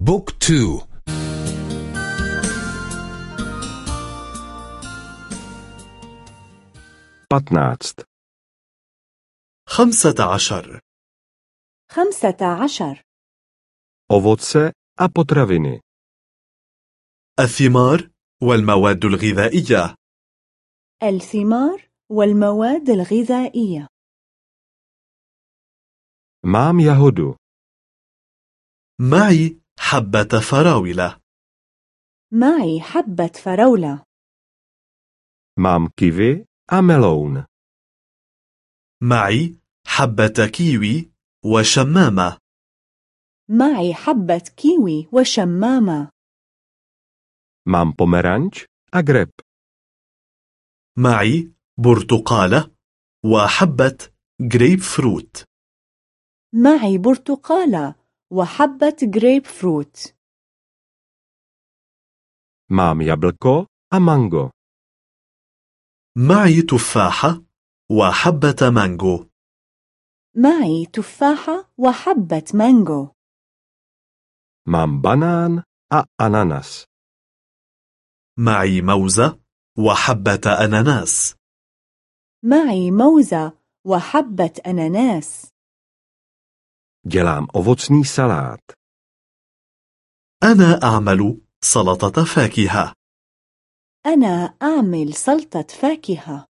بوك تو. باتناعست خمسة عشر. خمسة عشر. A potraviny. الثمار والمواد الغذائية. الثمار والمواد الغذائية. Mám jahodu. معي حبة فراولة. معي حبة فراولة. Mám kivy a meloun. معي حبة كيوي وشمامة. معي حبة كيوي وشمامة. Mám pomeranč a greb. معي برتقالة وحبة جريب فروت معي برتقالة وحبة جريب فروت Mám jablko a mango. معي تفاحة وحبة مانجو. معي تفاحة وحبة مانجو. Mám banán a ananas. معي موزة وحبة أناناس. معي موزة وحبة أناناس. Dělám ovocný salát. أنا أعمل سلطة فاكهة أنا أعمل سلطة فاكهة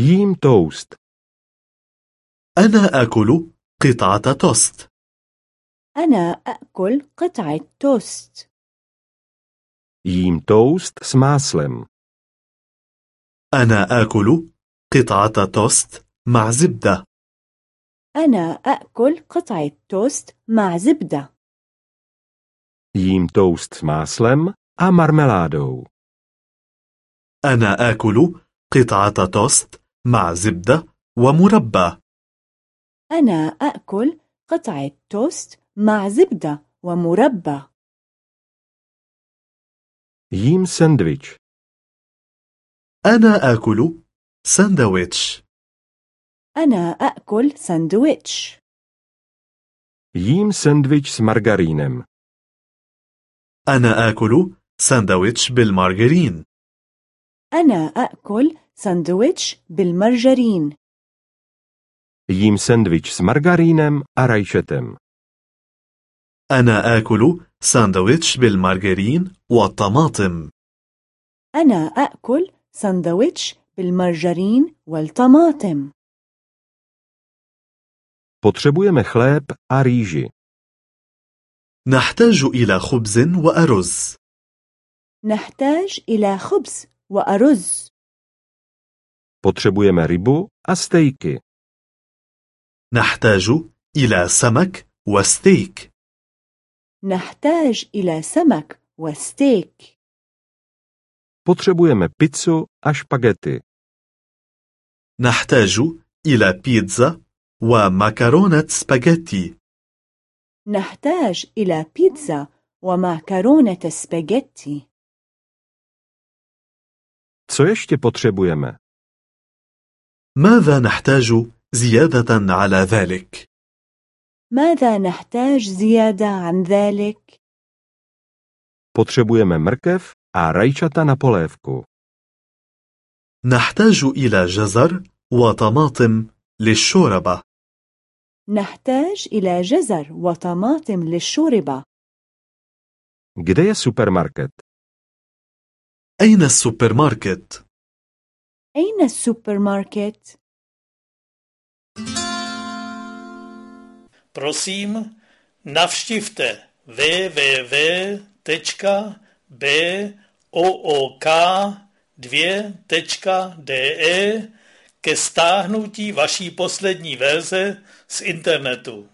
Jím toast. أنا آكل قطعة توست أنا أأكل قطعة توست Jím toast s máslem. أنا آكل قطعة توست مع زبدة أنا أأكل قطعة توست مع زبدة Jím toast s máslem a marmeládou. أنا آكل قطعة توست مع زبدة ومربى أنا أأكل قطعة توست مع زبدة ومربى Jím sendvič. أنا آكل ساندويتش أنا أأكل ساندويتش. Jím sendvič s margarínem. أنا آكل ساندويتش بالمارغرين. أنا أأكل ساندويتش بالمرجرين. Jím sendvič s margarínem a rajčetem. أنا آكل ساندويتش بالمارغرين والطماطم. أنا أأكل ساندويتش بالمرجرين والطماطم. Potřebujeme chléb a rýži. نحتاج إلى خبز وأرز نحتاج إلى خبز وأرز Potřebujeme rybu a stejky. نحتاج إلى سمك وستيك نحتاج إلى سمك وستيك Potřebujeme pizzu a špagety. نحتاج إلى بيتزا ومكرونة سباجيتي نحتاج إلى بيتزا ومعكرونة سباجيتي Co ještě potřebujeme? ماذا نحتاج زيادة على ذلك؟ ماذا نحتاج زيادة عن ذلك؟ Potřebujeme mrkev a rajčata na polévku. نحتاج إلى جزر وطماطم للشوربة نحتاج إلى جزر وطماطم للشوربة Kde je supermarket? أين السوبر ماركت؟ أين السوبر ماركت؟ Prosím, navštivte www.book2.de ke stáhnutí vaší poslední verze z internetu.